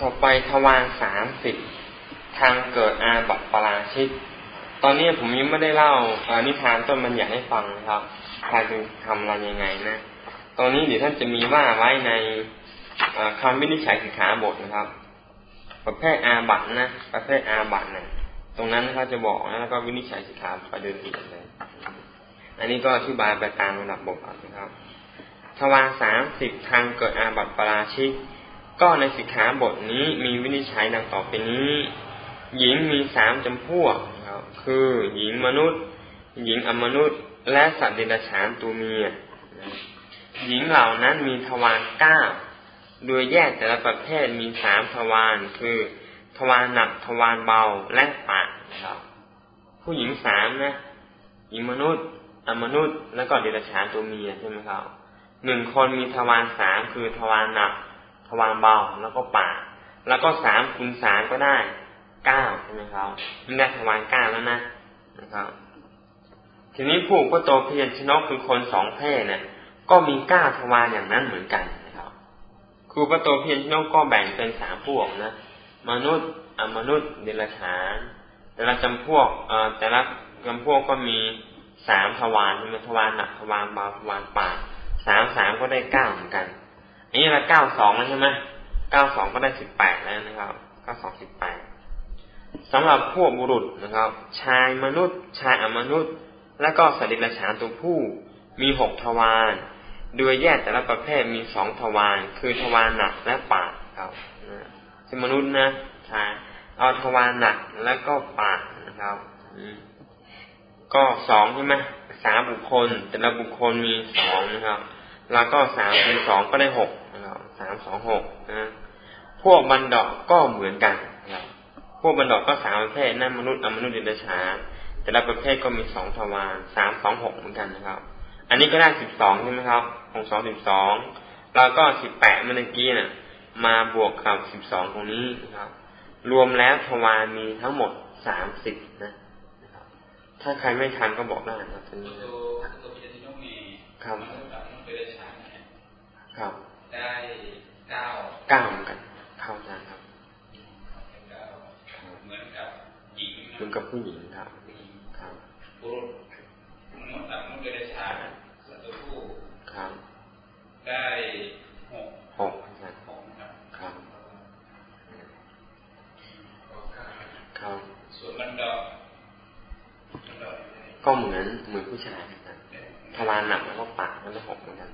ต่อไปทวารสามสิบทางเกิดอาบัตปราชิกตอนนี้ผมยังไม่ได้เล่านิทานต้นมันอยากให้ฟังครับใครจะทำอะไรยังไงนะ ตอนนี้เดี๋ยวท่านจะมีว่าไว้ในคำวินิจฉัยสิกขาบทนะครับ ประเภทอาบัตนะประเภทอาบัตนะตรงนั้นเขาจะบอกนะแล้วก็วินิจฉัยสิกขาประเด็นอีกเลยอันนี้ก็อธิบายไปตามระดับบทนะครับทวารสามสิบทางเกิดอาบัติปราชิก ก็ในสิกขาบทนี้มีวินิจฉัยดังต่อไปนี้ หญิงมีสามจำพวกครับคือหญิงมนุษย์ หญิงอมนุษย์ และสัตว์เดรัจฉานตัวเมียหญิงเหล่านั้นมีทวารเก้าโดยแยกแต่ละประเภทมีสามทวารคือทวารหนักทวารเบาและปากครับ ผู้หญิงสามนะ หญิงมนุษย์ อมนุษย์ แล้วก็เดรัจฉานตัวเมียใช่ไหมครับหนึ่งคนมีทวารสามคือทวารหนัก ทวารเบาแล้วก็ปากแล้วก็สามคูณสามก็ได้เก้าใช่ไหมครับนี่ได้ทวารเก้าแล้วนะนะครับ ทีนี้ผู้ก็โตเพียรชนกคือคนสองเพศเนี่ยก็มีเก้าทวารอย่างนั้นเหมือนกันนะครับครูปโตเพียรชนกก็แบ่งเป็นสามพวกนะ มนุษย์อมนุษย์เดรัจฉาน แต่ละจำพวกเอ่อแต่ละจำพวกก็มีสามทวารมีทวารหนักทวารเบาทวารปากสามสามก็ได้เก้าเหมือนกัน อันนี้เราเก้าสองแล้วใช่ไหมเก้าสองก็ได้สิบแปดแล้วนะครับเก้าสองสิบแปดสำหรับพวกบุรุษนะครับ ชายมนุษย์ ชายอมนุษย์ และก็สติรฉานตัวผู้มีหกทวารโดยแยกแต่ละประเภทมีสองทวารคือทวารหนักและปากครับเป็นมนุษย์นะชายเอาทวารหนักแล้วก็ปากนะครับก็สองใช่ไหมสามบุคคล แต่ละบุคคลมีสองนะครับ แล้วก็สามเป็นสองก็ได้หก สามสองหกนะพวกบันดอกก็เหมือนกันนะครับพวกบันดอกก็สามประเภทนั่นมนุษย์อมนุษย์เดรัจฉานแต่ละประเภทก็มีสองทวารสามสองหกเหมือนกันนะครับ อันนี้ก็ได้สิบสองใช่ไหมครับของสองสิบสองแล้วก็สิบแปดเมื่อกี้น่ะ มาบวกกับสิบสองตรงนี้นะครับ รวมแล้วทวารมีทั้งหมดสามสิบนะถ้าใครไม่ทันก็บอกได้ครับตอนนี้ครับครับ ได้เก้าเก้าเหมือนกันเข้าใจครับเหมือนกับหญิงเหมือนกับผู้หญิงครับครับบุรุษมนุษย์มนุษย์เดรัจฉานสัตว์ผู้ครับได้หกหกครับส่วนมันดอกก็เหมือนเหมือนผู้ชายครับทวารหนักแล้วก็ปากแล้วก็หกเหมือนกัน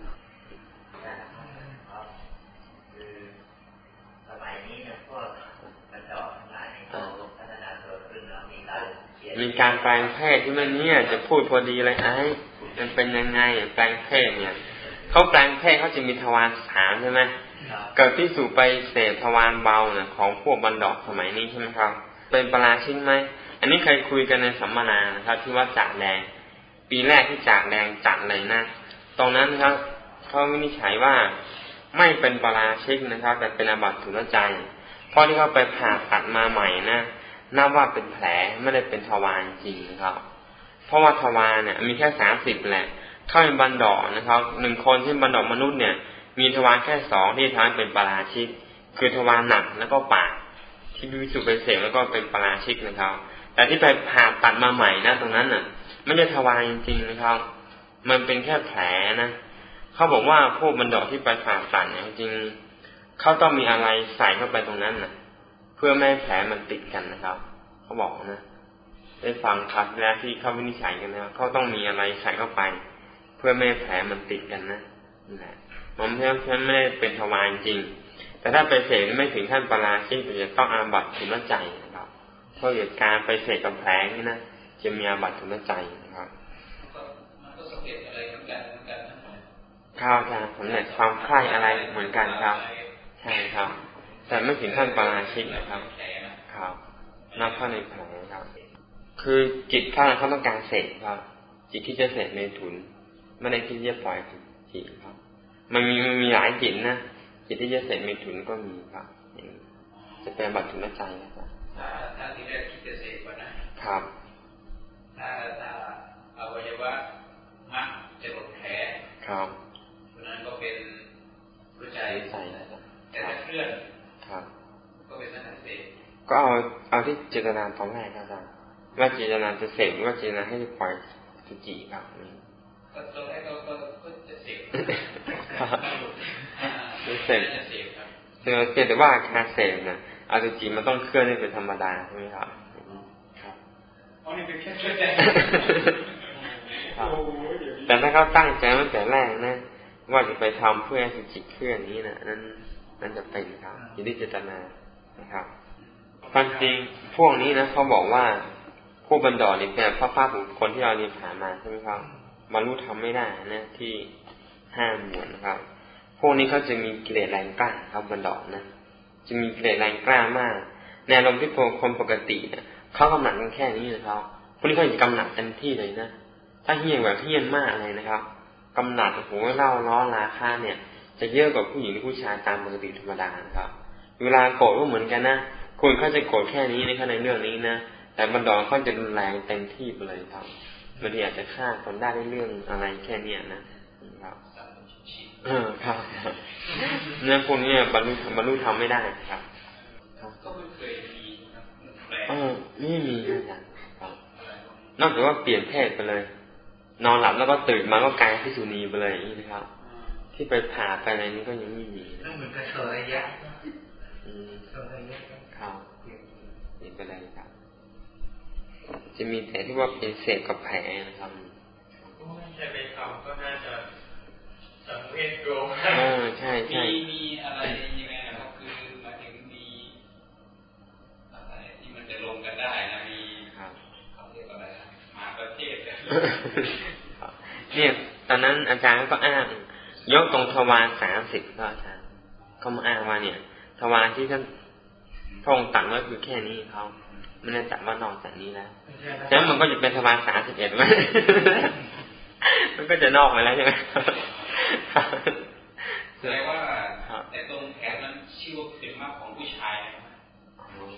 มีการแปลงเพศที่มันเนี่ย จะพูดพอดีเลยไอ้มันเป็นยังไงแปลงเพศเนี่ยเขาแปลงเพศเขาจะมีทวารสามใช่ไหมเกิดที่สู่ไปเสพทวารเบาเนี่ยของพวกบันดอกสมัยนี้ใช่ไหมครับ เป็นปราชิกไหมอันนี้เคยคุยกันในสัมมนานะครับ ที่ว่าจากแดงปีแรกที่จากแดงจัดเลยนะตรงนั้นครับเขาวินิจฉัยว่าไม่เป็นปราชิกนะครับ แต่เป็นอาบัติถุนใจเพราะที่เขาไปผ่าตัดมาใหม่นะ นับว่าเป็นแผลไม่ได้เป็นทวารจริงครับ เพราะว่าทวารเนี่ย มีแค่สามสิบแหละ เข้าเป็นบันดอนะครับหนึ่งคนที่บันดอมนุษย์เนี่ย มีทวารแค่สองที่ทำให้เป็นปราชิก คือทวารหนักแล้วก็ปากที่วิสุไปเสกแล้วก็เป็นปราชิกนะครับ แต่ที่ไปผ่าตัดมาใหม่นะตรงนั้นน่ะไม่ใช่ทวารจริงๆนะครับ มันเป็นแค่แผลนะเขาบอกว่าพวกบรรดาที่ไปผ่าตัดเนี่ยจริงเขาต้องมีอะไรใส่เข้าไปตรงนั้นน่ะ พื่อไม่ให้แผลมันติดกันนะครับ เขาบอกนะ ได้ฟังครับแล้วที่เขาวินิจฉัยกันนะเขาต้องมีอะไรใส่เข้าไป เพื่อไม่ให้แผลมันติดกันนะนี่แหละมันไม่ใช่ไม่ได้เป็นทวารจริง แต่ถ้าไปเสกไม่ถึงขั้นปราชิกจะต้องอาบัตถุนใจนะครับเพราะเหตุการไปเสกกับแผลนี่นะจะมีอาบัตถุนใจนะครับข้าวจะสำเร็จความคลายอะไรเหมือนกันครับ ใช่ครับ แต่ไม่ถึงขั้นปราชิกนะครับครับนับเข้าในแผลครับ คือจิตข้าเขาต้องการเสกครับ จิตที่จะเสกในถุนไม่ได้ที่จะปล่อยจิตครับ มันมีมันมีหลายจิตนะจิตที่จะเสร็จมีถุนก็มีครับจะเป็นบัตรถุนใจนะครับถ้าที่แรกคิดจะเสกก่อนนะครับถ้าถ้าอวัยวะมักจะหลดแผลครับเพราะนั้นก็เป็นรู้ใจใจแต่จะเคลื่อนครับ ก็เอาเอา ที่เจตนาตอนแรกครับอาจารย์ว่าเจตนาจะเสพหรือว่าเจตนาให้ปล่อยสุจิครับก็ตอนแรกก็ก็จะเสพจะเสพเสพแต่ว่าการเสพนะอาสุจิมันต้องเคลื่อนให้เป็นธรรมดาใช่ไหมครับครับอ๋อนี่เป็นแค่เคลื่อนแต่ถ้าเขาตั้งใจตั้งแต่แรกนะว่าจะไปทำเพื่อให้จิตเคลื่อนนี้นะนั่นนั่นจะเป็นครับอยู่ที่เจตนานะครับ ความจริงพวกนี้นะเขาบอกว่าผู้บรรดาเนี่เป็นพระภาพบุคคลที่เราเรียนผ่านมาใช่ไหมครับบรรลุทำไม่ได้นะที่ห้ามบวชนะครับ พวกนี้เขาจะมีกิเลสแรงกล้าครับบรรดานะจะมีกิเลสแรงกล้ามากในอารมณ์ที่คนปกติเนี่ยเขากำหนัดกันแค่นี้นะครับพวกนี้เขาจะกำหนัดเต็มที่เลยนะถ้าเฮี้ยนแบบเฮี้ยนมากเลยนะครับกำหนัดโอ้โหเล่าล้อราคาเนี่ย จะเยอะกว่าผู้หญิงผู้ชายตามปกติธรรมดานะครับ เวลาโกรธก็เหมือนกันนะ คุณเขาจะโกรธแค่นี้ในขณะเรื่องนี้นะแต่บรรดาเขาจะรุนแรงเต็มที่ไปเลยครับบางทีอาจจะฆ่าคนได้ในเรื่องอะไรแค่เนี้ยนะครับเออครับเนี่ยพวกนี้บรรลุบรรลุทำไม่ได้ครับก็ไม่เคยมีเออไม่มีอาจารย์นอกจากว่าเปลี่ยนเพศไปเลย นอนหลับแล้วก็ตื่นมาก็กลายพิสุนีไปเลยนี่นะครับ ที่ไปผ่าไปอะไรนี้ก็ยังไม่มีเหมือนกระเทยยะอืมครับเปลี่ย นไปเลยครับ จะมีแต่ที่ว่าเป็นเศษกับแผลนะครับจะไปทำก็น่าจะสังเวชโยมอ่าใช่ใช่มีมีอะไรยังไงนะครับคือมาถึงมีอะไรที่มันจะลงกันได้นะมีเขาเรียกอะไรมาประเทศเนี่ยตอนนั้นอาจารย์ก็อ้างยกตรงทวารสามสิบก็อาจารย์เขามาอ้างว่าเนี่ย ทวารที่ท่าน พระองค์ตัดไว้คือแค่นี้เขาไม่ได้ตัดว่านอกจากนี้แล้วแล้วมันก็จะเป็นทวารสามสิบเอ็ดไหมมันก็จะนอกไปแล้วใช่ไหมแสดงว่าแต่ตรงแขนนั้นชื่อว่าเป็นมากของผู้ชาย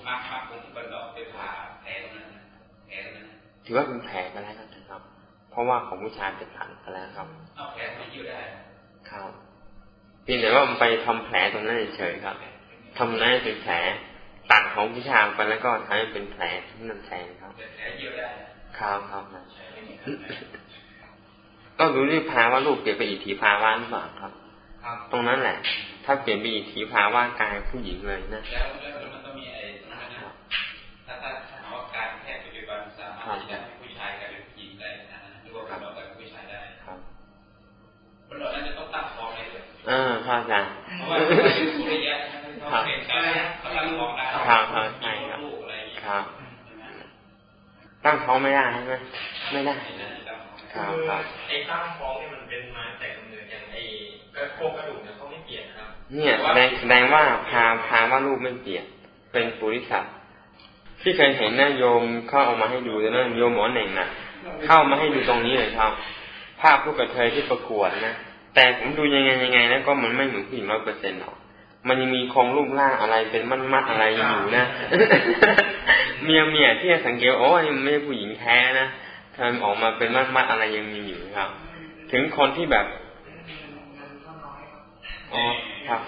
มากมากของที่บรรดาเป็นผ่าแผลนั้นแผลนั้นถือว่าเป็นแผลไปแล้วครับ เพราะว่าของผู้ชายเป็นผ่าไปแล้วครับเอาแผลไปยืดได้ครับเพียงแต่ว่ามันไปทำแผลตรงนั้นเฉยครับทำนั้นเป็นแผล ตัดของผู้ชายไปแล้วก็ทำให้เป็นแผลที่มันแทงครับแผลยืดได้ครับครับก็รู้ที่พาว่าลูกเปลี่ยนไปอีกทีพาว่าหรือเปล่าครับ ตรงนั้นแหละ ถ้าเปลี่ยนไปอีกทีพาว่ากายผู้หญิงเลยนะแล้วแล้วมันต้องมีไอ้ถ้าถ้าถามว่าการแพทย์ปัจจุบันสามารถที่จะให้ผู้ชายกลายเป็นผู้หญิงได้นะหรือว่าผู้หญิงกลายเป็นผู้ชายได้ครับคนเรานั้นจะต้องตั้งท้องได้เลยอ่าพระอาจารย์เพราะว่าสุริยะเขาเป็นการเขาตั้งท้องได้ครับใช่ครับครับ ตั้งท้ องไม่ได้ใช่ไหมไม่ได้ครับไอ้ตั้งท้องนี่มันเป็นมาแต่กำเนิดอย่างไอ้กระโคกกระดูกเนี่ยเขาไม่เปลี่ยนครับ เนี่ยแสดงแสดงว่าพาพาว่าลูกไม่เปลี่ยนเป็นปุริสัตที่เคยเห็นนะโยมเข้าออกมาให้ดูนะโยมหมอหนึ่งนะเข้ามาให้ดูตรงนี้เลยครับ ภาพผู้กระเทยที่ประกวดนะแต่ผมดูยังไงยังไงนะก็มันไม่เหมือนผู้หญิงร้อยเปอร์เซ็นต์หรอก มันยังมีโครงรูปร่างอะไรเป็นมัดมัดอะไรอยู่นะ เมียเมียที่สังเกตโอ้ยไม่ใช่ผู้หญิงแท้นะทำออกมาเป็นมากมากอะไรยังมีอยู่ครับ ถึงคนที่แบบอ๋อครับ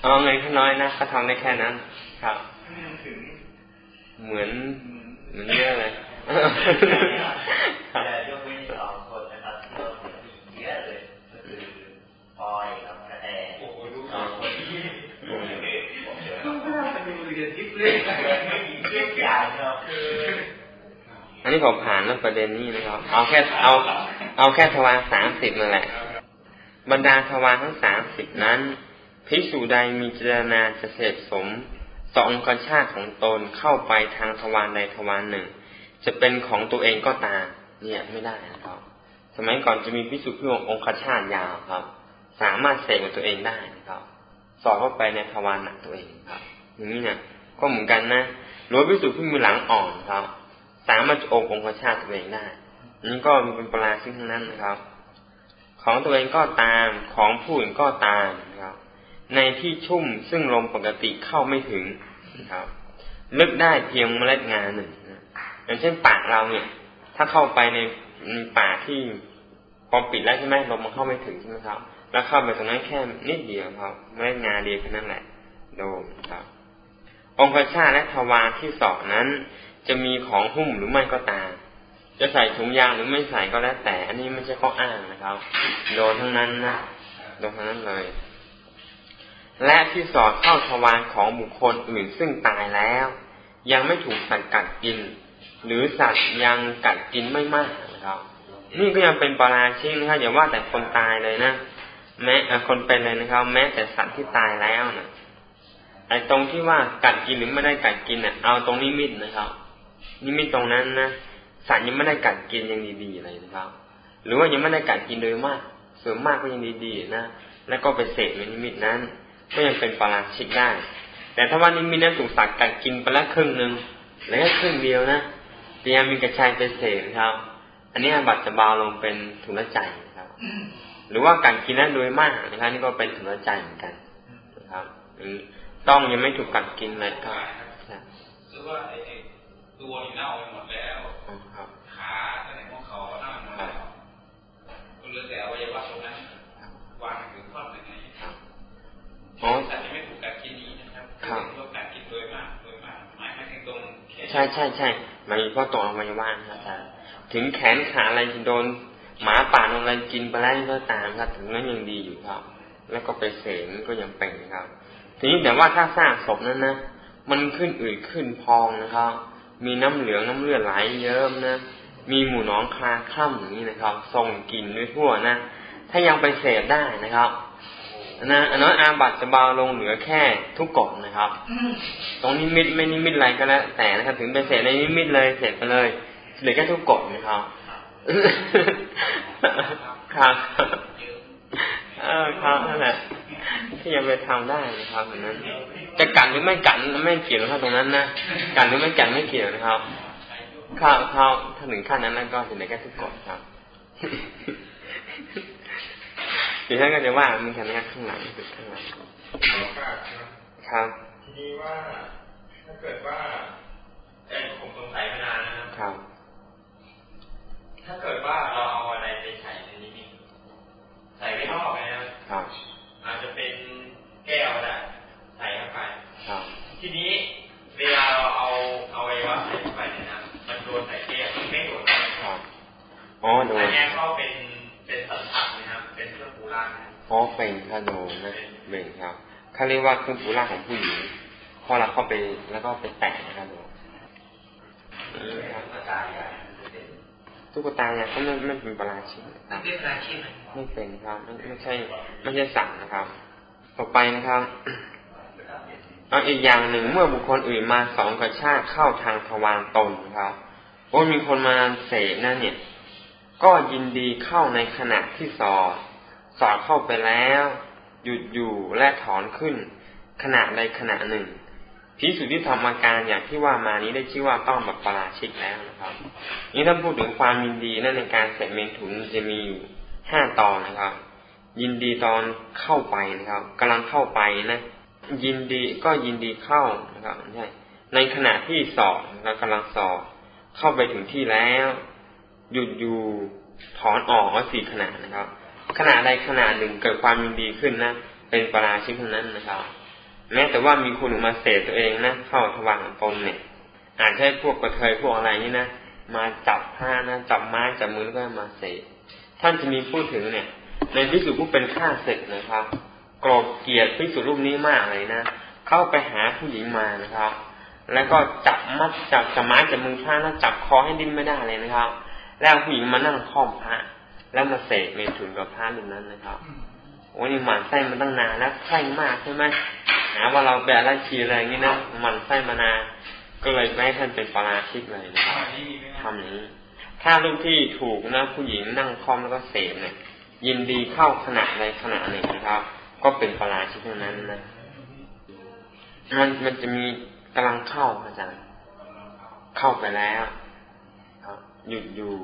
เอาเงินแค่น้อยนะเขาทำได้แค่นั้น ครับ เหมือนเหมือนเยอะเลยแต่ยกเว้นสองคนนะครับเยอะเลยก็คือปอยกับ ดูเรียนทิพย์เลยไม่มีเรื่องใหญ่ครับอันนี้ผมผ่านเรื่องประเด็นนี้นะครับ เอาแค่เอาเอาแค่ทวารสามสิบนั่นแหละ บรรดาทวารทั้งสามสิบนั้นพิสูจใดมีเจตนาจะเสพสมสองกชาติของตนเข้าไปทางทวารใดทวารหนึ่ง จะเป็นของตัวเองก็ตามเนี่ยไม่ได้นะครับ สมัยก่อนจะมีพิสูจน์พิองค์ชาติยาวครับ สามารถเสกกับตัวเองได้นะครับ สอดเข้าไปในทวารหนักตัวเองครับ อย่างนี้เนี่ย ก็เหมือนกันนะหรือพิสูจน์ที่มือหลังอ่อนครับ สามารถโอบองค์ชาติตัวเองได้นี่ก็เป็นปราซึ่งทั้งนั้นนะครับ ของตัวเองก็ตามของผู้อื่นก็ตามนะครับ ในที่ชุ่มซึ่งลมปกติเข้าไม่ถึงนะครับลึกได้เพียงเมล็ดงาหนึ่งนะอย่างเช่นปากเราเนี่ย ถ้าเข้าไปในป่าที่พอปิดแล้วใช่ไหมลมมันเข้าไม่ถึงใช่ไหมครับ แล้วเข้าไปตรงนั้นแค่นิดเดียวครับเมล็ดงาเดียวแค่นั้นแหละโดมครับ องคชาและทวารที่สองนั้น จะมีของหุ้มหรือไม่ก็ตาม จะใส่ถุงยางหรือไม่ใส่ก็แล้วแต่ อันนี้ไม่ใช่ข้ออ้างนะครับ โดนทั้งนั้นนะโดนทั้งนั้นเลย และที่สอดเข้าทวารของบุคคลอื่นซึ่งตายแล้ว ยังไม่ถูกสัตว์กัดกิน หรือสัตว์ยังกัดกินไม่มากนะครับ นี่ก็ยังเป็นปราชิกนะครับอย่าว่าแต่คนตายเลยนะแม้คนเป็นเลยนะครับ แม้แต่สัตว์ที่ตายแล้วนะ ไอ้ตรงที่ว่ากัดกินหรือไม่ได้กัดกินเนะ่ยเอาตรงนิมิตนะครับ นิมิตตรงนั้นนะสัตว์ยังไม่ได้กัดกินยังดีๆเลยนะครับ หรือว่ายังไม่ได้กัดกินโดยมากส่วนมากก็ยังดีๆนะแล้วก็ไปเสกในนิมิตนั้น ก็ยังเป็นปราชิกได้ แต่ถ้าว่านิมิตนั้นถูกสัตว์กัดกินไปล้วครึ่งหนึ่งแล้วแค่ครึ่งเดียวนะเตรียมมีกระชายไปเสกครับ อันนี้บัตรจะเบาลงเป็นถุนละใจนะครับ หรือว่าการกินนั้นโดยมากนะครับนี่ก็เป็นถุนละใจเหมือนกันนะครับ ต้องยังไม่ถูกกัดกินเลยครับหรือว่าไอ้ตัวนี่เน่าไปหมดแล้วขาตั้งแต่หัวเขาเน่าหมดแล้วก็เหลือแต่อวัยวะตรงนั้นวางถึงท่อนไหนอ๋อแต่ไม่ถูกกัดกินนี้นะครับครับกัดกินโดยมากโดยมากหมายถึงตรงใช่ใช่ใช่หมายเพราะตรงอวัยวะครับอาจารย์ถึงแขนขาอะไรโดนหมาป่าโดนอะไรกินไปแล้วก็ตามครับถึงนั้นยังดีอยู่ครับ แล้วก็ไปเสงก็ยังเป็นครับ ทีนี้แต่ว่าถ้าสร้างศพนั้นนะมันขึ้นอืดขึ้นพองนะครับ มีน้ำเหลืองน้ำเลือดไหลเยิ้มนะมีหมูน้องคลาคล่ำอย่างนี้นะครับส่งกลิ่นด้วยทั่วนะถ้ายังไปเสพได้นะครับนะอันนั้นอาบัตจะเบาลงเหลือแค่ทุกกฎนะครับ ตรงนิมิตไม่นิมิตอะไรก็แล้ว แต่นะครับ ถึงไปเสพในนิมิตเลยเสพไปเลยเหลือแค่ทุกกฎนะครับครับ เออครับนั่นแหละที่ยังไปทำได้นะครับอย่างนั้นจะกันหรือไม่กันไม่เกี่ยวนะครับตรงนั้นนะกันหรือไม่กันไม่เกี่ยวนะครับข้าวข้าวถ้าถึงขั้นนั้นแล้วก็ถึงได้แค่ทุกกฎครับทีท่านก็จะว่ามีกันนะข้างหลังสุดข้างหลังครับทีนี้ว่าถ้าเกิดว่าเออผมสงสัยมานานนะครับ ถ้าเกิดว่าเราเอาอะไรไปใส่ในนี้ใส่ไม่รอบนะ ครับอาจจะเป็นแก้วได้ใส่เข้าไปทีนี้เวลาเราเอาเอาไว้ว่าใส่เข้าไปเนี่ยนะมันโดนใส่แก้วมันไม่โดนอ๋อโดนอันนี้ก็เป็นเป็นสัญชาตินะครับเป็นเครื่องปูร่างอ๋อเป็นถ้าโดนนะเป็นครับเขาเรียกว่าเครื่องปูร่างของผู้หญิงพอเราเข้าไปแล้วก็ไปแตะนะครับโดน ตุ๊กตาเนี่ยเขาไม่ไม่เป็นปราชิกไม่เป็นปราชิกไม่เป็นครับไม่ไม่ใช่ไม่ใช่สั่งนะครับ ต่อไปนะครับเอาอีกอย่างหนึ่งเมื่อบุคคลอื่นมาสองกระชากเข้าทางทวารตนครับว่ามีคนมาเสกนั่นเนี่ย ก็ยินดีเข้าในขณะที่สอดสอดเข้าไปแล้ว หยุดอยู่และถอนขึ้น ขณะใดขณะหนึ่ง พิสุที่ทำอาการอย่างที่ว่ามานี้ได้ชื่อว่าต้องแบบปราชิกแล้วนะครับ นี่ท่าพูดถึงความยินดีนั่นในการเสพเมถุนจะมีอยู่ห้าตอนนะครับ ยินดีตอนเข้าไปนะครับกำลังเข้าไปนะ ยินดีก็ยินดีเข้านะครับใช่ในขณะที่สอบเรากำลังสอบเข้าไปถึงที่แล้ว หยุดอยู่ถอนออกว่าสี่ขณะนะครับขณะใดขณะหนึ่งเกิดความยินดีขึ้นนะเป็นปราชิกนั้นนะครับ แม้แต่ว่ามีคนมาเสดตัวเองนะเข้าทวารตนเนี่ย อาจจะให้พวกกระเทยพวกอะไรนี่นะมาจับผ้านะจับไม้จับมือแล้วก็มาเสดท่านจะมีพูดถึงเนี่ย ในพิสุผู้เป็นข้าศึกนะครับโกรธเกลียดพิสุรูปนี้มากเลยนะเข้าไปหาผู้หญิงมานะครับ แล้วก็จับมัดจับจับไม้จับมือผ้าแล้วจับคอให้ดิ้นไม่ได้เลยนะครับ แล้วผู้หญิงมานั่งคล้อมพระแล้วมาเสกเมถุนกับพระรูปนั้นนะครับ โอ้ยหมันไส้มันตั้งนานแล้วไส้มากใช่ไหมหาว่าเราแบะละชีอะไรอย่างนี้นะมันไส้มานานก็เลยไม่ให้ท่านเป็นปราชิกเลยนะครับทำอย่างนี้ ถ้าลูกที่ถูกนะผู้หญิงนั่งคอมแล้วก็เสพเนี่ย ยินดีเข้าขณะในขณะหนึ่งนะครับ ก็เป็นปราชิกเท่านั้นนะมันมันจะมีกำลังเข้าอาจารย์เข้าไปแล้วหยุดอยู่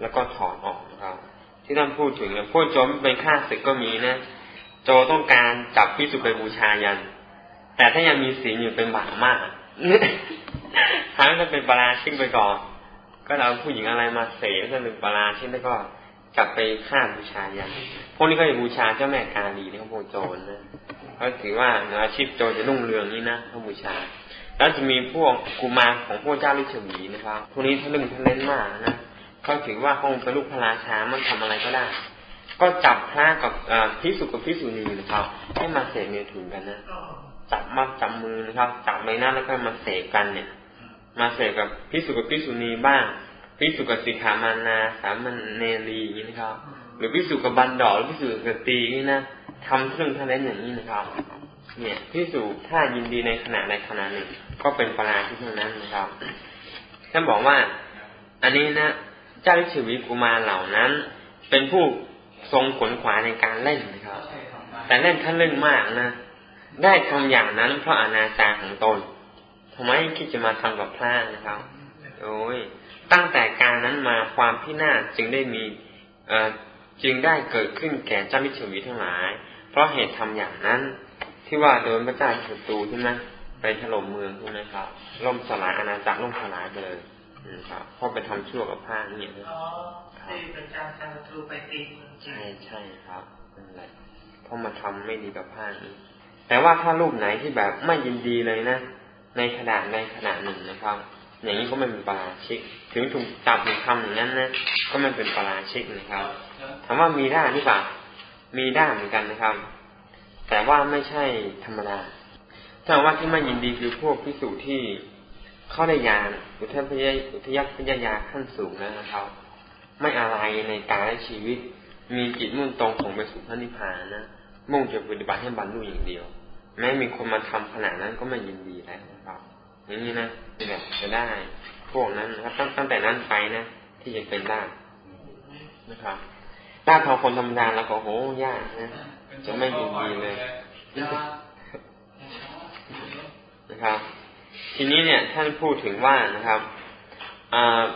แล้วก็ถอนออกนะครับ ที่ท่านพูดถึงเนี่ยพวกโจมเป็นข้าศึกก็มีนะ โจต้องการจับพิสุไปบูชายัน แต่ถ้ายังมีศีลอยู่เป็นบาปมากทำให้ท่านเป็นปราชิกไปก่อน ก็เราผู้หญิงอะไรมาเสกท่านเป็นปราชิกแล้วก็จับไปฆ่าบูชายัน พวกนี้ก็จะบูชาเจ้าแม่กาลีนี่เขาโมโจรนะเขาถือว่าอาชีพโจรจะรุ่งเรืองนี่นะเขาบูชา แล้วจะมีพวกกุมารของพวกเจ้าลิชวีนะครับ พวกนี้ทะลึ่งทะเล่นมากนะ เขาถือว่าคงเป็นลูกพระราชามันทำอะไรก็ได้ ก็จับพระกับพิสุกับพิสุนีนะครับ ให้มาเสกเนถุนกันนะจับมาจับมือนะครับจับใบหน้าแล้วก็มาเสกกันเนี่ย มาเสกกับพิสุกับพิสุนีบ้างพิสุกับสิขามานาสามันเนรีอย่างนี้นะครับ หรือพิสุกับบันดอหรือพิสุกับตีนี่นะทำเครื่องทะเลนอย่างนี้นะครับ เนี่ยพิสุถ้ายินดีในขณะใดขณะหนึ่ง ก็เป็นปราที่เท่านั้นนะครับท่านบอกว่า อันนี้นะ เจ้าลิชวีกุมารเหล่านั้น เป็นผู้ทรงขนขวาในการเล่นนะครับ แต่เล่นท่านเล่นมากนะ ได้ทำอย่างนั้นเพราะอนาจารของตนทำไมคิดจะมาทำกับพระนะครับ โอ้ย ตั้งแต่การนั้นมาความพินาศจึงได้มี เอ่อจึงได้เกิดขึ้นแก่เจ้ามิชวีทั้งหลาย เพราะเหตุทำอย่างนั้น ที่ว่าโดนพระเจ้าศัตรูใช่ไหมไปถล่มเมืองใช่ไหมครับ ล่มสลายอาณาจักรล่มสลายไปเลยนะ ครับเพราะไปทำชั่วกับพระเนี่ยนะที่พระเจ้าศัตรูไปตีใช่ใช่ครับนั่นแหละเพราะมาทำไม่ดีกับพระนี้แต่ว่าถ้ารูปไหนที่แบบไม่ยินดีเลยนะในขนาดในขนาดหนึ่งนะครับ อย่างนี้ก็ไม่เป็นปราชิก ถึงถูกจับถูกทำอย่างนั้นนะก็ไม่เป็นปราชิกนะครับถามว่ามีได้หรือเปล่ามีได้เหมือนกันนะครับ แต่ว่าไม่ใช่ธรรมดาถ้าว่าที่ไม่ยินดีคือพวกพิสูจที่ เข้าได้ยานอุทพยอุทยพยายาขั้นสูงนะครับ ไม่อะไรในการและชีวิต มีจิตมุ่งตรงส่งไปสู่พระนิพพานนะมุ่งจะปฏิบัติให้บรรลุอย่างเดียว แม้มีคนมาทำขนาดนั้นก็ไม่ยินดีแล้วนะครับอย่างนี้นะนี่แหละจะได้พวกนั้นนะครับตั้งตั้งแต่นั้นไปนะที่จะเป็นได้นะครับถ้าทอคนธรรมดาแล้วก็โหยากนะจะไม่ยินดีเลยนะครับ ทีนี้เนี่ยท่านพูดถึงว่านะครับ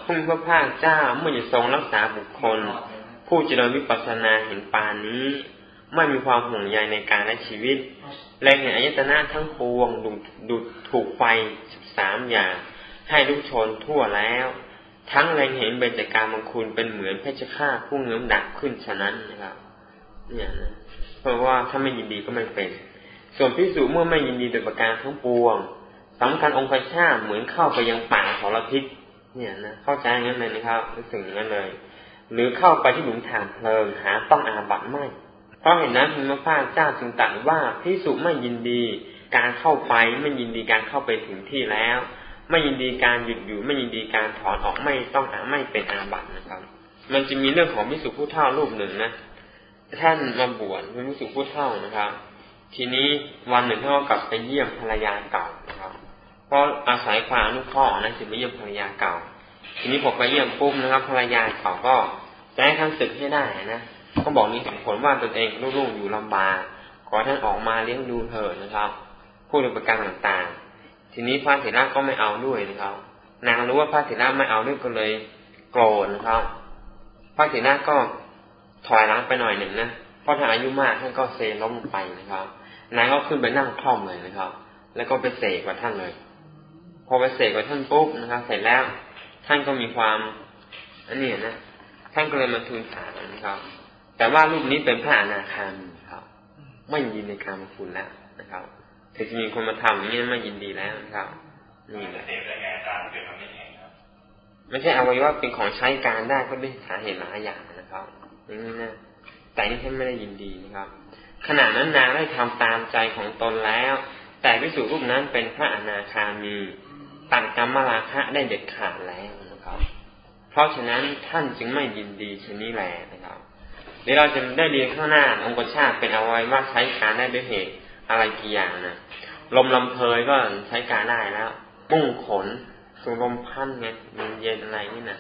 พุ่งพระภาคเจ้าเมื่อจะทรงรักษาบุคคล ผู้เจริญวิปัสสนาเห็นปานนี้ไม่มีความห่วงใยในการและชีวิต แรงเห็นอายตนะทั้งปวงดูดูถูกไฟสิบสามอย่าง ให้ลุกชนทั่วแล้ว ทั้งแรงเห็นเบญจการมังคุณเป็นเหมือนเพชฌฆาตผู้เงื้อมดักขึ้นฉะนั้นนะครับ เนี่ยนะเพราะว่าถ้าไม่ยินดีก็ไม่เป็น ส่วนพิสูจเมื่อไม่ยินดีโดยประการทั้งปวง สำคัญองค์พระชาตเหมือนเข้าไปยังป่าสารพิษเนี่ยนะเข้าใจงั้นเลยนะครับรู้สึกงนั้นเลย หรือเข้าไปที่หลุมฐานเพลิงหาต้องอาบัตไม่ เพราะเห็นนั้นพระพาเจ้าจึงตรัสว่าพิสุไม่ยินดี การเข้าไปไม่ยินดีการเข้าไปถึงที่แล้ว ไม่ยินดีการหยุดอยู่ไม่ยินดีการถอนออกไม่ต้องอาไม่เป็นอาบัตนะครับ มันจะมีเรื่องของพิสุผู้เท่ารูปหนึ่งนะท่านมาบวชเป็นพิสุผู้เท่านะครับ ทีนี้วันหนึ่งท่านก็กลับไปเยี่ยมภรรยาเก่า เพราะอาศัยความอนุเคราะห์นั้นจึงไปเยี่ยมภรรยาเก่า ทีนี้พอไปเยี่ยมปุ๊บนะครับภรรยาเก่าก็จะให้ท่านศึกให้ได้นะก็บอกนี้ผลว่าตนเองลูกๆอยู่ลำบากขอท่านออกมาเลี้ยงดูเถิดนะครับพูดในประการต่างๆ ทีนี้พระเถระก็ไม่เอาด้วยนะครับ นางรู้ว่าพระเถระไม่เอาด้วยก็เลยโกรธนะครับ พระเถระก็ถอยหลังไปหน่อยหนึ่งนะเพราะถ้านอายุมากท่านก็เซล้มไปนะครับ นางก็ขึ้นไปนั่งคล่อมเลยนะครับ แล้วก็ไปเสกกับท่านเลย พอไปเสกกับท่านปุ๊บนะครับ เสร็จแล้ว ท่านก็มีความอันนี้นะท่านก็เลยมาทูลถามนะครับ แต่ว่ารูปนี้เป็นพระอนาคามีครับ ไม่ยินในการมคุณแล้วนะครับแต่จะมีคนมาทำอย่างนี้ไม่ยินดีแล้วนะครับ นี่แหละไม่ใช่อวัยวะเป็นของใช้การได้ก็ด้วยสาเหตุหลายอย่างนะครับอย่างนี้นะแต่นี่ท่านไม่ได้ยินดีนะครับ ขณะนั้นนางได้ทำตามใจของตนแล้ว แต่วิสุรูปนั้นเป็นพระอนาคามี ตัดกรรมราคะได้เด็ดขาดแล้วนะครับ เพราะฉะนั้นท่านจึงไม่ยินดีชนี้แหละนะครับ เดี๋ยวเราจะได้เรียนข้างหน้าองค์ชาติเป็นเอาไว้ว่าใช้การได้ด้วยเหตุอะไรกี่อย่างนะลมลำเพยก็ใช้การได้แล้วมุ่งขนสูลมพันไงมันเย็นอะไรนี่นะ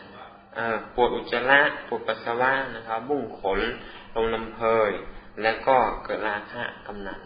ปวดอุจจาระปวดปัสสาวะนะครับบุ้งขนลมลำเพยแล้วก็เกิดราคะกำหนัด